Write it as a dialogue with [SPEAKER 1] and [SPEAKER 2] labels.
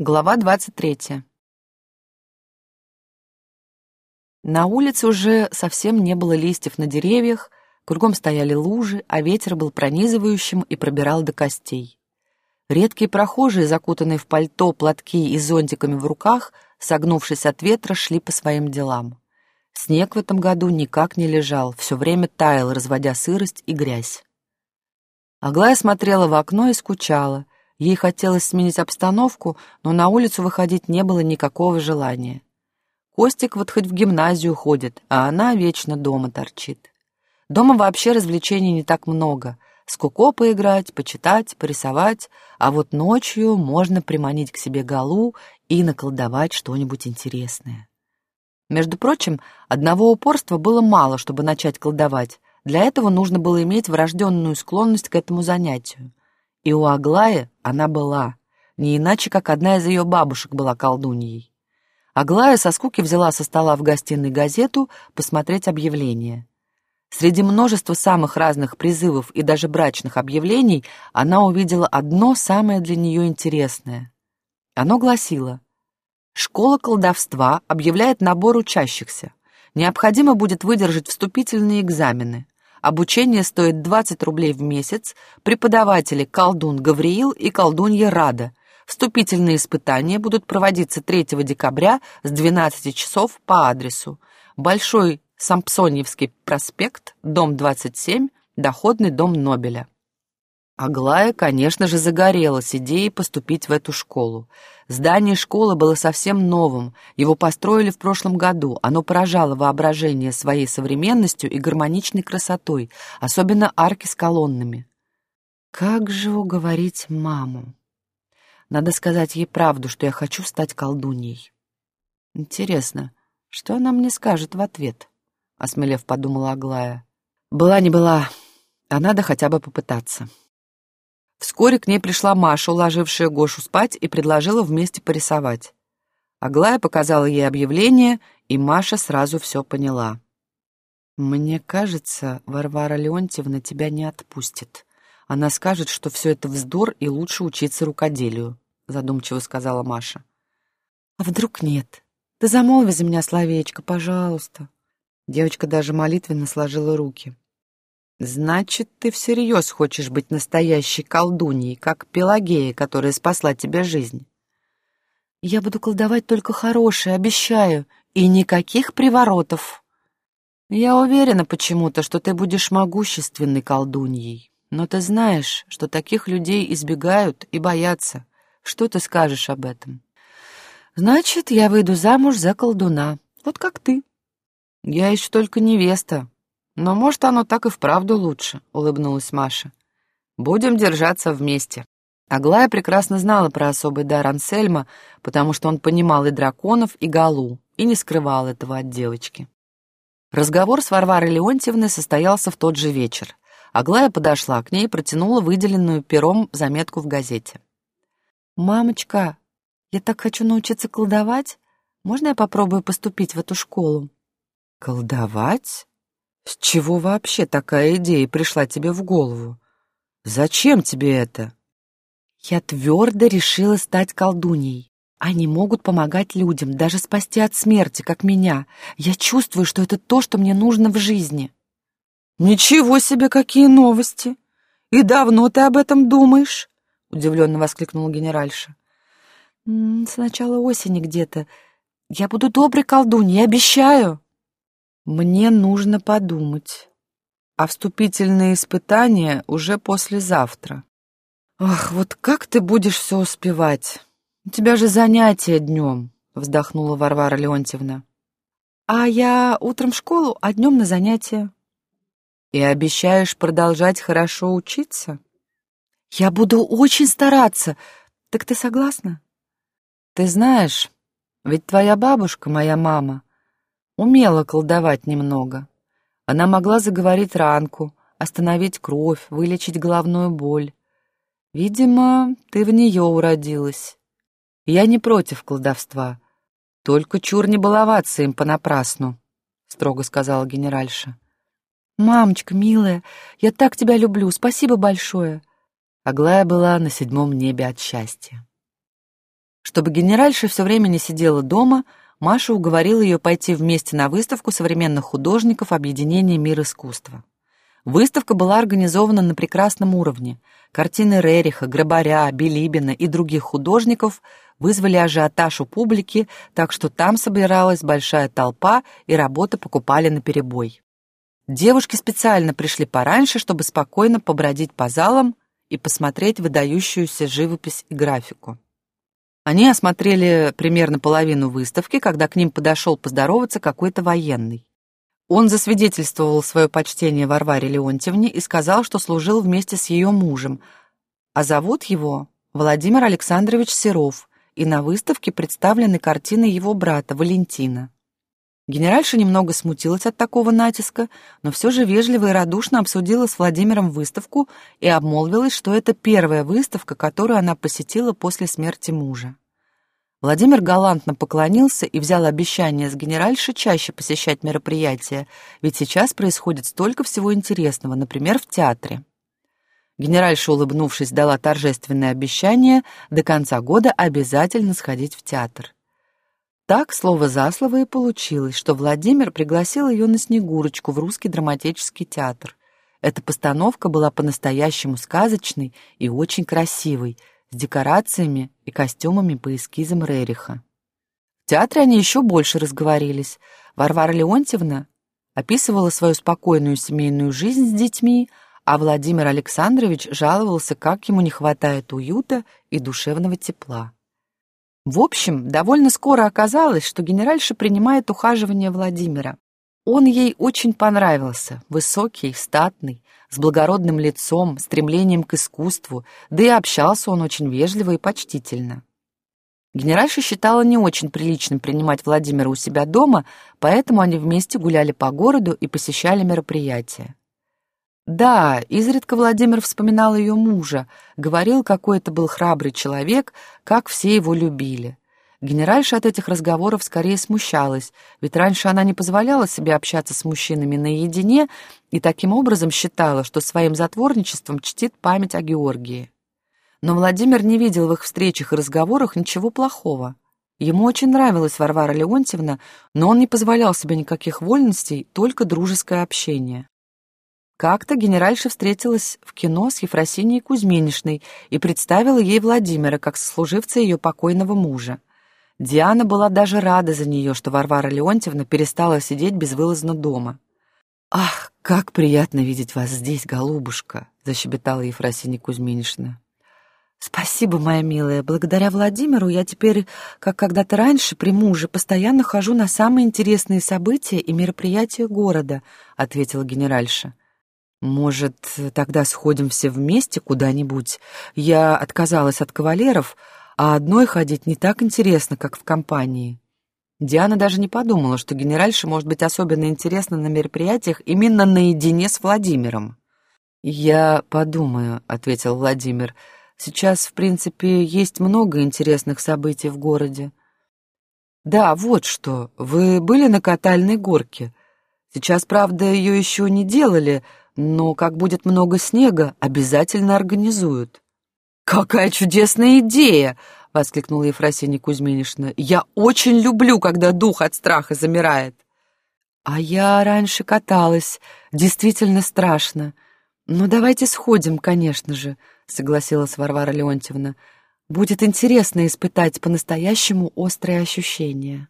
[SPEAKER 1] Глава 23. На улице уже совсем не было листьев на деревьях, кругом стояли лужи, а ветер был пронизывающим и пробирал до костей. Редкие прохожие, закутанные в пальто, платки и зонтиками в руках, согнувшись от ветра, шли по своим делам. Снег в этом году никак не лежал, все время таял, разводя сырость и грязь. Аглая смотрела в окно и скучала — Ей хотелось сменить обстановку, но на улицу выходить не было никакого желания. Костик вот хоть в гимназию ходит, а она вечно дома торчит. Дома вообще развлечений не так много. С поиграть, почитать, порисовать, а вот ночью можно приманить к себе Галу и наколдовать что-нибудь интересное. Между прочим, одного упорства было мало, чтобы начать колдовать. Для этого нужно было иметь врожденную склонность к этому занятию. И у Аглаи она была, не иначе, как одна из ее бабушек была колдуньей. Аглая со скуки взяла со стола в гостиной газету посмотреть объявления. Среди множества самых разных призывов и даже брачных объявлений она увидела одно самое для нее интересное. Оно гласило «Школа колдовства объявляет набор учащихся. Необходимо будет выдержать вступительные экзамены. Обучение стоит 20 рублей в месяц. Преподаватели колдун Гавриил и колдунья Рада. Вступительные испытания будут проводиться 3 декабря с 12 часов по адресу. Большой Сампсоньевский проспект, дом 27, доходный дом Нобеля. Аглая, конечно же, загорелась идеей поступить в эту школу. Здание школы было совсем новым, его построили в прошлом году, оно поражало воображение своей современностью и гармоничной красотой, особенно арки с колоннами. Как же уговорить маму? Надо сказать ей правду, что я хочу стать колдуньей. Интересно, что она мне скажет в ответ? Осмелев подумала Аглая. Была не была, а надо хотя бы попытаться. Вскоре к ней пришла Маша, уложившая Гошу спать, и предложила вместе порисовать. Аглая показала ей объявление, и Маша сразу все поняла. «Мне кажется, Варвара Леонтьевна тебя не отпустит. Она скажет, что все это вздор и лучше учиться рукоделию», — задумчиво сказала Маша. «А вдруг нет? Ты замолви за меня словечко, пожалуйста». Девочка даже молитвенно сложила руки. «Значит, ты всерьез хочешь быть настоящей колдуньей, как Пелагея, которая спасла тебе жизнь?» «Я буду колдовать только хорошее, обещаю, и никаких приворотов». «Я уверена почему-то, что ты будешь могущественной колдуньей, но ты знаешь, что таких людей избегают и боятся. Что ты скажешь об этом?» «Значит, я выйду замуж за колдуна, вот как ты». «Я еще только невеста, «Но, может, оно так и вправду лучше», — улыбнулась Маша. «Будем держаться вместе». Аглая прекрасно знала про особый дар Ансельма, потому что он понимал и драконов, и Галу, и не скрывал этого от девочки. Разговор с Варварой Леонтьевной состоялся в тот же вечер. Аглая подошла к ней и протянула выделенную пером заметку в газете. «Мамочка, я так хочу научиться колдовать. Можно я попробую поступить в эту школу?» «Колдовать?» С чего вообще такая идея пришла тебе в голову? Зачем тебе это? Я твердо решила стать колдуньей. Они могут помогать людям, даже спасти от смерти, как меня. Я чувствую, что это то, что мне нужно в жизни. Ничего себе, какие новости! И давно ты об этом думаешь? Удивленно воскликнула генеральша. С начала осени где-то. Я буду доброй колдуньей, обещаю. Мне нужно подумать. А вступительные испытания уже послезавтра. Ах, вот как ты будешь все успевать? У тебя же занятия днем, вздохнула Варвара Леонтьевна. А я утром в школу, а днем на занятия. И обещаешь продолжать хорошо учиться? Я буду очень стараться. Так ты согласна? Ты знаешь, ведь твоя бабушка, моя мама, умела колдовать немного. Она могла заговорить ранку, остановить кровь, вылечить головную боль. Видимо, ты в нее уродилась. Я не против колдовства. Только чур не баловаться им понапрасну, — строго сказала генеральша. «Мамочка, милая, я так тебя люблю, спасибо большое!» Аглая была на седьмом небе от счастья. Чтобы генеральша все время не сидела дома, Маша уговорила ее пойти вместе на выставку современных художников Объединения мир искусства. Выставка была организована на прекрасном уровне. Картины Рериха, Грабаря, Билибина и других художников вызвали ажиотаж у публики, так что там собиралась большая толпа и работы покупали наперебой. Девушки специально пришли пораньше, чтобы спокойно побродить по залам и посмотреть выдающуюся живопись и графику. Они осмотрели примерно половину выставки, когда к ним подошел поздороваться какой-то военный. Он засвидетельствовал свое почтение Варваре Леонтьевне и сказал, что служил вместе с ее мужем, а зовут его Владимир Александрович Серов, и на выставке представлены картины его брата Валентина. Генеральша немного смутилась от такого натиска, но все же вежливо и радушно обсудила с Владимиром выставку и обмолвилась, что это первая выставка, которую она посетила после смерти мужа. Владимир галантно поклонился и взял обещание с генеральши чаще посещать мероприятия, ведь сейчас происходит столько всего интересного, например, в театре. Генеральша, улыбнувшись, дала торжественное обещание до конца года обязательно сходить в театр. Так, слово за слово и получилось, что Владимир пригласил ее на Снегурочку в Русский драматический театр. Эта постановка была по-настоящему сказочной и очень красивой — с декорациями и костюмами по эскизам Рериха. В театре они еще больше разговорились. Варвара Леонтьевна описывала свою спокойную семейную жизнь с детьми, а Владимир Александрович жаловался, как ему не хватает уюта и душевного тепла. В общем, довольно скоро оказалось, что генеральша принимает ухаживание Владимира. Он ей очень понравился, высокий, статный, с благородным лицом, стремлением к искусству, да и общался он очень вежливо и почтительно. Генеральша считала не очень приличным принимать Владимира у себя дома, поэтому они вместе гуляли по городу и посещали мероприятия. Да, изредка Владимир вспоминал ее мужа, говорил, какой это был храбрый человек, как все его любили. Генеральша от этих разговоров скорее смущалась, ведь раньше она не позволяла себе общаться с мужчинами наедине и таким образом считала, что своим затворничеством чтит память о Георгии. Но Владимир не видел в их встречах и разговорах ничего плохого. Ему очень нравилась Варвара Леонтьевна, но он не позволял себе никаких вольностей, только дружеское общение. Как-то генеральша встретилась в кино с Ефросиньей Кузьминишной и представила ей Владимира как сослуживца ее покойного мужа. Диана была даже рада за нее, что Варвара Леонтьевна перестала сидеть безвылазно дома. «Ах, как приятно видеть вас здесь, голубушка!» — защебетала Ефросинья Кузьминишна. «Спасибо, моя милая. Благодаря Владимиру я теперь, как когда-то раньше, при муже, постоянно хожу на самые интересные события и мероприятия города», — ответила генеральша. «Может, тогда сходим все вместе куда-нибудь? Я отказалась от кавалеров, а одной ходить не так интересно, как в компании. Диана даже не подумала, что генеральше может быть особенно интересно на мероприятиях именно наедине с Владимиром. «Я подумаю», — ответил Владимир. «Сейчас, в принципе, есть много интересных событий в городе». «Да, вот что. Вы были на катальной горке. Сейчас, правда, ее еще не делали, но как будет много снега, обязательно организуют». «Какая чудесная идея!» — воскликнула Ефросинья Кузьминишна. «Я очень люблю, когда дух от страха замирает». «А я раньше каталась. Действительно страшно. Ну, давайте сходим, конечно же», — согласилась Варвара Леонтьевна. «Будет интересно испытать по-настоящему острые ощущения».